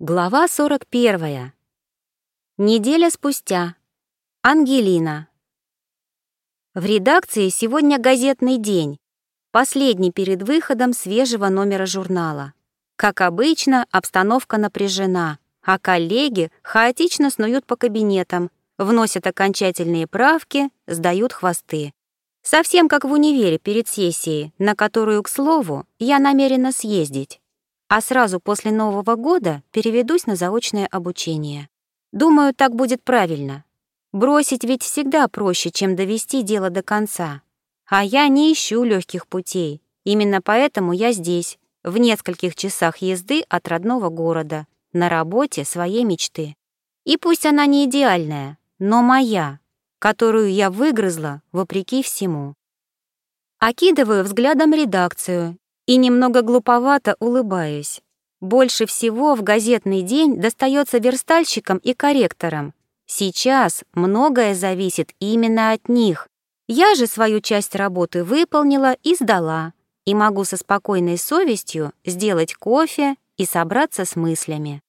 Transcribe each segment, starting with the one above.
Глава 41. Неделя спустя. Ангелина. В редакции сегодня газетный день, последний перед выходом свежего номера журнала. Как обычно, обстановка напряжена, а коллеги хаотично снуют по кабинетам, вносят окончательные правки, сдают хвосты. Совсем как в универе перед сессией, на которую, к слову, я намерена съездить а сразу после Нового года переведусь на заочное обучение. Думаю, так будет правильно. Бросить ведь всегда проще, чем довести дело до конца. А я не ищу легких путей. Именно поэтому я здесь, в нескольких часах езды от родного города, на работе своей мечты. И пусть она не идеальная, но моя, которую я выгрызла вопреки всему. Окидываю взглядом редакцию и немного глуповато улыбаюсь. Больше всего в газетный день достается верстальщикам и корректорам. Сейчас многое зависит именно от них. Я же свою часть работы выполнила и сдала, и могу со спокойной совестью сделать кофе и собраться с мыслями.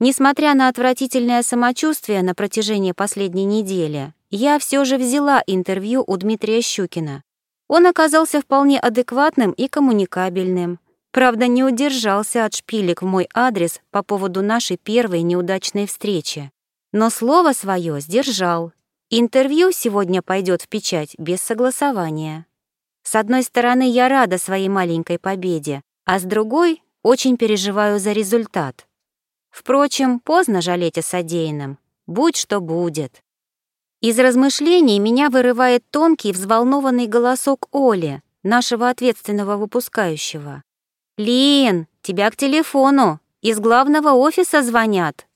Несмотря на отвратительное самочувствие на протяжении последней недели, я все же взяла интервью у Дмитрия Щукина. Он оказался вполне адекватным и коммуникабельным. Правда, не удержался от шпилек в мой адрес по поводу нашей первой неудачной встречи. Но слово свое сдержал. Интервью сегодня пойдет в печать без согласования. С одной стороны, я рада своей маленькой победе, а с другой — очень переживаю за результат. Впрочем, поздно жалеть о содеянном. Будь что будет. Из размышлений меня вырывает тонкий взволнованный голосок Оли, нашего ответственного выпускающего. «Лин, тебя к телефону! Из главного офиса звонят!»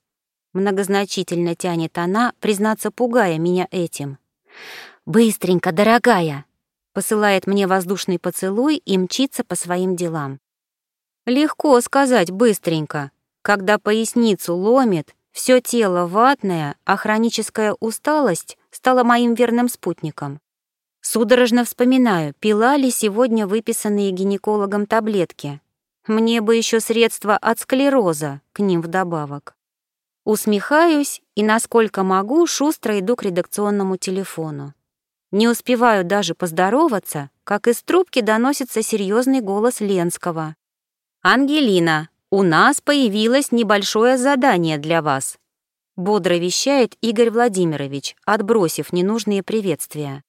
Многозначительно тянет она, признаться, пугая меня этим. «Быстренько, дорогая!» Посылает мне воздушный поцелуй и мчится по своим делам. Легко сказать «быстренько», когда поясницу ломит, все тело ватное, а хроническая усталость стала моим верным спутником. Судорожно вспоминаю, пила ли сегодня выписанные гинекологом таблетки. Мне бы еще средства от склероза, к ним вдобавок. Усмехаюсь и, насколько могу, шустро иду к редакционному телефону. Не успеваю даже поздороваться, как из трубки доносится серьезный голос Ленского. «Ангелина, у нас появилось небольшое задание для вас бодро вещает Игорь Владимирович, отбросив ненужные приветствия.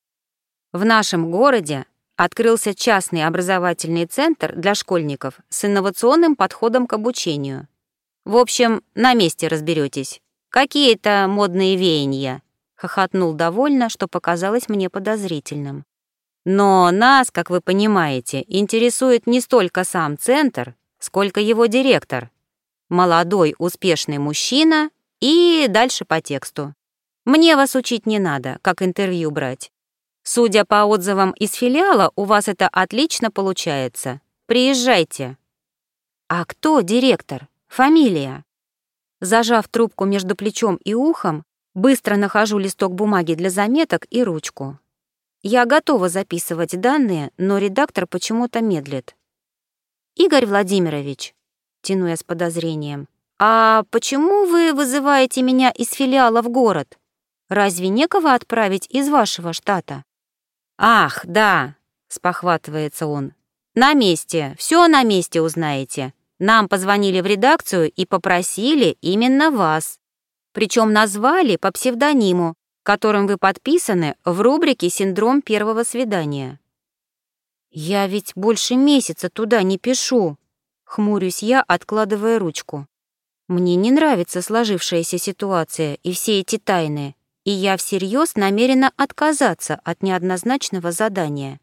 В нашем городе открылся частный образовательный центр для школьников с инновационным подходом к обучению. В общем, на месте разберетесь. Какие-то модные веяния, хохотнул довольно, что показалось мне подозрительным. Но нас, как вы понимаете, интересует не столько сам центр, сколько его директор. Молодой, успешный мужчина и дальше по тексту. Мне вас учить не надо, как интервью брать. Судя по отзывам из филиала, у вас это отлично получается. Приезжайте. А кто директор? Фамилия? Зажав трубку между плечом и ухом, быстро нахожу листок бумаги для заметок и ручку. Я готова записывать данные, но редактор почему-то медлит. «Игорь Владимирович», — тяну я с подозрением, «А почему вы вызываете меня из филиала в город? Разве некого отправить из вашего штата?» «Ах, да», — спохватывается он. «На месте, все на месте узнаете. Нам позвонили в редакцию и попросили именно вас. Причем назвали по псевдониму, которым вы подписаны в рубрике «Синдром первого свидания». «Я ведь больше месяца туда не пишу», — хмурюсь я, откладывая ручку. Мне не нравится сложившаяся ситуация и все эти тайны, и я всерьез намерена отказаться от неоднозначного задания,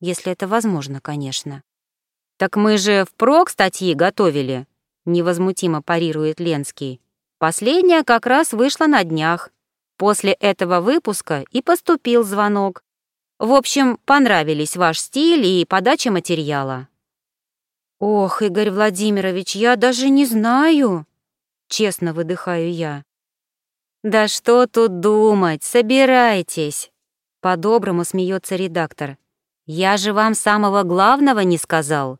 если это возможно, конечно. «Так мы же впрок статьи готовили», — невозмутимо парирует Ленский. «Последняя как раз вышла на днях. После этого выпуска и поступил звонок. В общем, понравились ваш стиль и подача материала». «Ох, Игорь Владимирович, я даже не знаю», Честно выдыхаю я. «Да что тут думать, собирайтесь!» По-доброму смеется редактор. «Я же вам самого главного не сказал.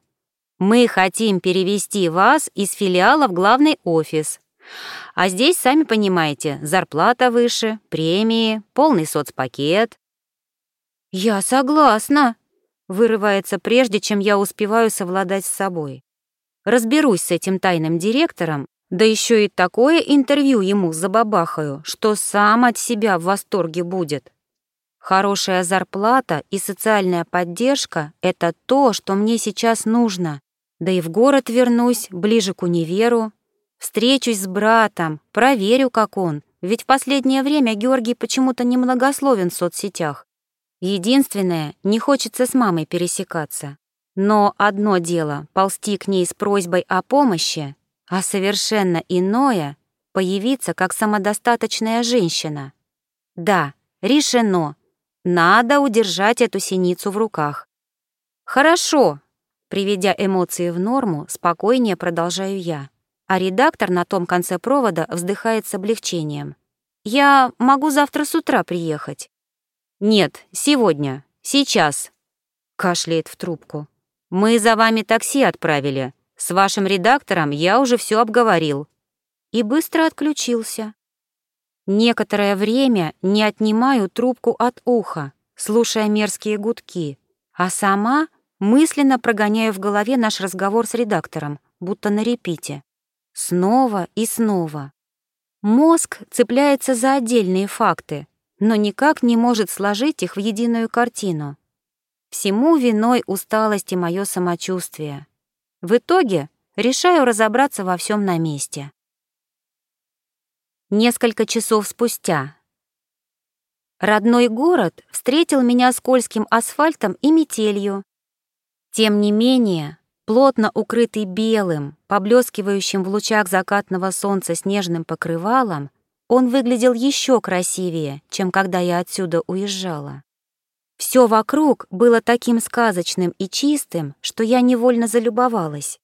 Мы хотим перевести вас из филиала в главный офис. А здесь, сами понимаете, зарплата выше, премии, полный соцпакет. Я согласна, вырывается прежде, чем я успеваю совладать с собой. Разберусь с этим тайным директором, да еще и такое интервью ему забабахаю, что сам от себя в восторге будет. Хорошая зарплата и социальная поддержка — это то, что мне сейчас нужно. Да и в город вернусь, ближе к универу. Встречусь с братом, проверю, как он. Ведь в последнее время Георгий почему-то немногословен в соцсетях. Единственное, не хочется с мамой пересекаться. Но одно дело — ползти к ней с просьбой о помощи, а совершенно иное — появиться как самодостаточная женщина. Да, решено. Надо удержать эту синицу в руках. Хорошо, Приведя эмоции в норму, спокойнее продолжаю я. А редактор на том конце провода вздыхает с облегчением. «Я могу завтра с утра приехать». «Нет, сегодня, сейчас», — кашляет в трубку. «Мы за вами такси отправили. С вашим редактором я уже все обговорил». И быстро отключился. Некоторое время не отнимаю трубку от уха, слушая мерзкие гудки, а сама Мысленно прогоняю в голове наш разговор с редактором, будто на репите. Снова и снова. Мозг цепляется за отдельные факты, но никак не может сложить их в единую картину. Всему виной усталость и мое самочувствие. В итоге решаю разобраться во всем на месте. Несколько часов спустя. Родной город встретил меня скользким асфальтом и метелью, тем не менее, плотно укрытый белым, поблескивающим в лучах закатного солнца снежным покрывалом, он выглядел еще красивее, чем когда я отсюда уезжала. Все вокруг было таким сказочным и чистым, что я невольно залюбовалась.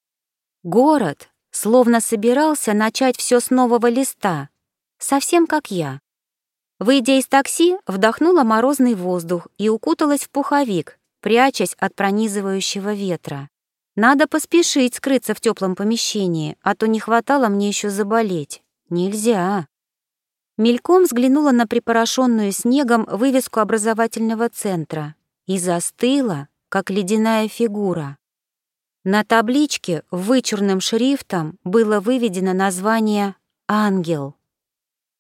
Город словно собирался начать все с нового листа, совсем как я. Выйдя из такси, вдохнула морозный воздух и укуталась в пуховик, прячась от пронизывающего ветра. Надо поспешить скрыться в теплом помещении, а то не хватало мне еще заболеть. Нельзя. Мельком взглянула на припорошенную снегом вывеску образовательного центра и застыла, как ледяная фигура. На табличке вычурным шрифтом было выведено название «Ангел».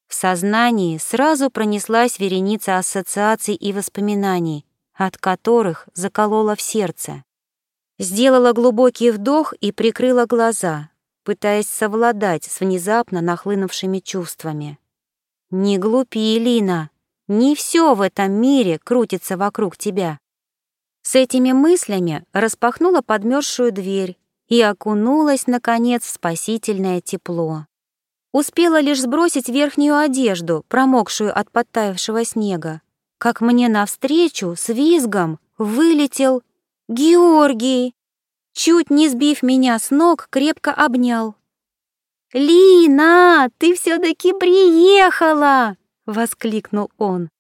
В сознании сразу пронеслась вереница ассоциаций и воспоминаний, от которых заколола в сердце. Сделала глубокий вдох и прикрыла глаза, пытаясь совладать с внезапно нахлынувшими чувствами. «Не глупи, Лина, не все в этом мире крутится вокруг тебя». С этими мыслями распахнула подмерзшую дверь и окунулась, наконец, в спасительное тепло. Успела лишь сбросить верхнюю одежду, промокшую от подтаявшего снега, как мне навстречу с визгом вылетел Георгий. Чуть не сбив меня с ног, крепко обнял. «Лина, ты все-таки приехала!» — воскликнул он.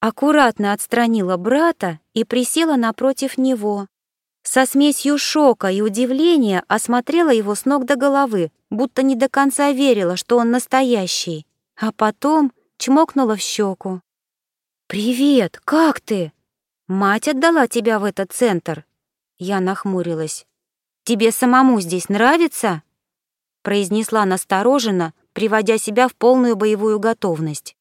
Аккуратно отстранила брата и присела напротив него. Со смесью шока и удивления осмотрела его с ног до головы, будто не до конца верила, что он настоящий, а потом чмокнула в щеку. «Привет, как ты? Мать отдала тебя в этот центр?» Я нахмурилась. «Тебе самому здесь нравится?» Произнесла настороженно, приводя себя в полную боевую готовность.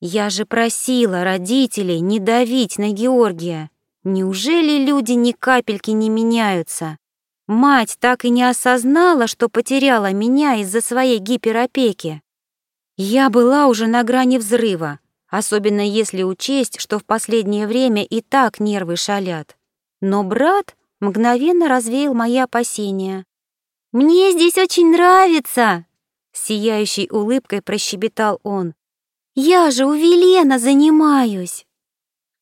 «Я же просила родителей не давить на Георгия. Неужели люди ни капельки не меняются? Мать так и не осознала, что потеряла меня из-за своей гиперопеки. Я была уже на грани взрыва, особенно если учесть, что в последнее время и так нервы шалят. Но брат мгновенно развеял мои опасения. «Мне здесь очень нравится!» Сияющей улыбкой прощебетал он. «Я же у Велена занимаюсь!»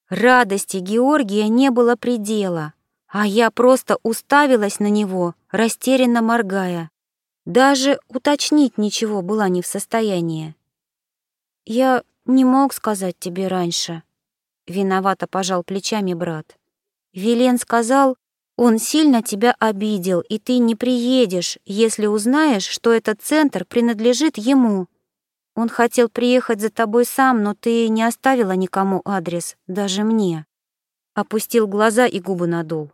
Радости Георгия не было предела, а я просто уставилась на него, растерянно моргая. Даже уточнить ничего была не в состоянии. «Я «Не мог сказать тебе раньше», — виновато пожал плечами брат. «Вилен сказал, Он сильно тебя обидел, и ты не приедешь, если узнаешь, что этот центр принадлежит ему. Он хотел приехать за тобой сам, но ты не оставила никому адрес, даже мне. Опустил глаза и губы надул.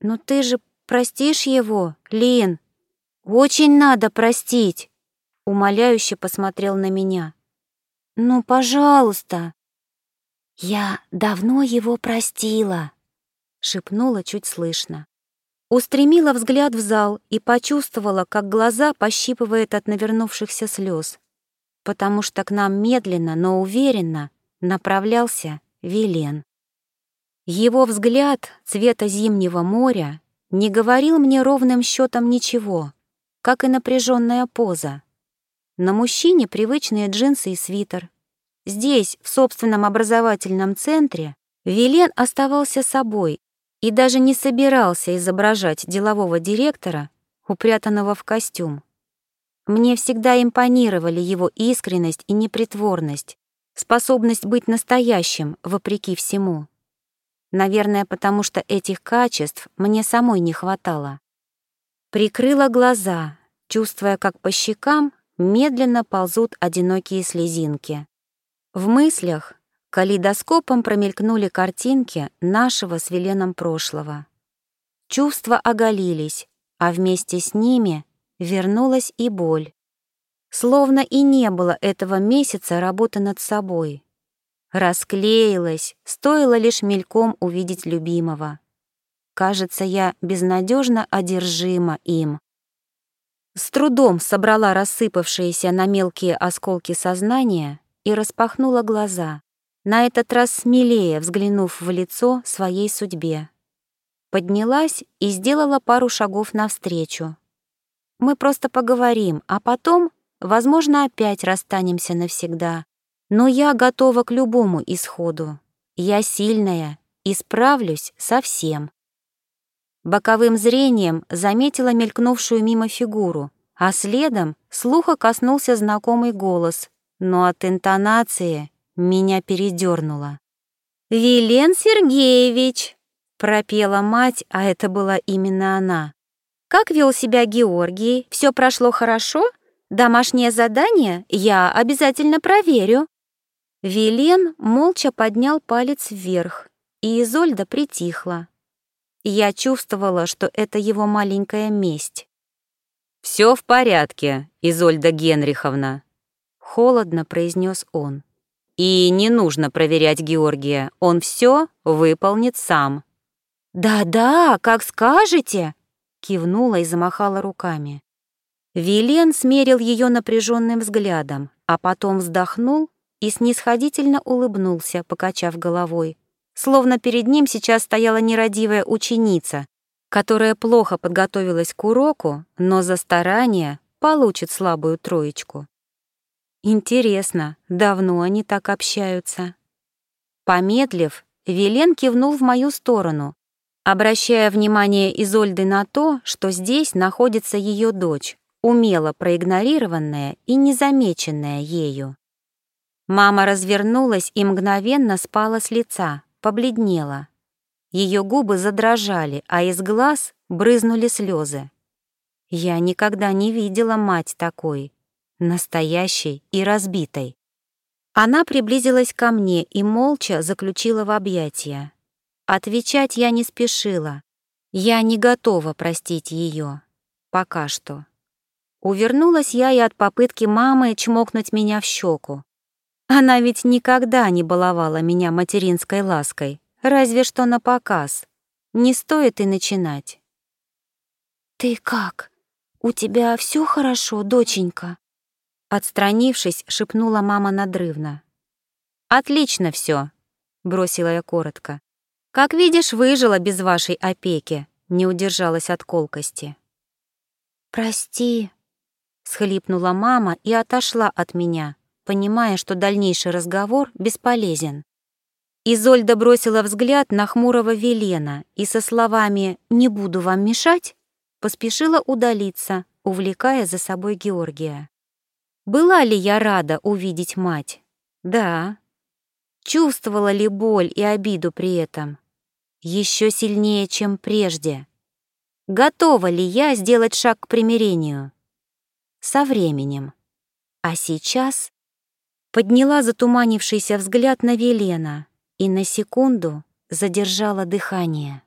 Но ты же простишь его, Лин? Очень надо простить. Умоляюще посмотрел на меня. Ну, пожалуйста. Я давно его простила шепнула чуть слышно. Устремила взгляд в зал и почувствовала, как глаза пощипывает от навернувшихся слез, потому что к нам медленно, но уверенно направлялся Вилен. Его взгляд цвета зимнего моря не говорил мне ровным счетом ничего, как и напряженная поза. На мужчине привычные джинсы и свитер. Здесь, в собственном образовательном центре, Вилен оставался собой и даже не собирался изображать делового директора, упрятанного в костюм. Мне всегда импонировали его искренность и непритворность, способность быть настоящим вопреки всему. Наверное, потому что этих качеств мне самой не хватало. Прикрыла глаза, чувствуя, как по щекам медленно ползут одинокие слезинки. В мыслях Калейдоскопом промелькнули картинки нашего с Веленом прошлого. Чувства оголились, а вместе с ними вернулась и боль. Словно и не было этого месяца работы над собой. Расклеилась, стоило лишь мельком увидеть любимого. Кажется, я безнадежно одержима им. С трудом собрала рассыпавшиеся на мелкие осколки сознания и распахнула глаза на этот раз смелее взглянув в лицо своей судьбе. Поднялась и сделала пару шагов навстречу. Мы просто поговорим, а потом, возможно, опять расстанемся навсегда. Но я готова к любому исходу. Я сильная и справлюсь со всем. Боковым зрением заметила мелькнувшую мимо фигуру, а следом слуха коснулся знакомый голос, но от интонации меня передернуло. «Вилен Сергеевич!» — пропела мать, а это была именно она. «Как вел себя Георгий? Все прошло хорошо? Домашнее задание? Я обязательно проверю». Вилен молча поднял палец вверх, и Изольда притихла. Я чувствовала, что это его маленькая месть. «Все в порядке, Изольда Генриховна», — холодно произнес он. И не нужно проверять Георгия, он все выполнит сам. «Да-да, как скажете!» — кивнула и замахала руками. Вилен смерил ее напряженным взглядом, а потом вздохнул и снисходительно улыбнулся, покачав головой, словно перед ним сейчас стояла нерадивая ученица, которая плохо подготовилась к уроку, но за старание получит слабую троечку. Интересно, давно они так общаются? Помедлив, Велен кивнул в мою сторону, обращая внимание Изольды на то, что здесь находится ее дочь, умело проигнорированная и незамеченная ею. Мама развернулась и мгновенно спала с лица, побледнела. Ее губы задрожали, а из глаз брызнули слезы. Я никогда не видела мать такой настоящей и разбитой. Она приблизилась ко мне и молча заключила в объятия. Отвечать я не спешила. Я не готова простить ее. Пока что. Увернулась я и от попытки мамы чмокнуть меня в щеку. Она ведь никогда не баловала меня материнской лаской, разве что на показ. Не стоит и начинать. «Ты как? У тебя все хорошо, доченька?» Отстранившись, шепнула мама надрывно. «Отлично все, бросила я коротко. «Как видишь, выжила без вашей опеки», — не удержалась от колкости. «Прости», — схлипнула мама и отошла от меня, понимая, что дальнейший разговор бесполезен. Изольда бросила взгляд на хмурого Велена и со словами «не буду вам мешать» поспешила удалиться, увлекая за собой Георгия. Была ли я рада увидеть мать? Да. Чувствовала ли боль и обиду при этом? еще сильнее, чем прежде. Готова ли я сделать шаг к примирению? Со временем. А сейчас подняла затуманившийся взгляд на Велена и на секунду задержала дыхание.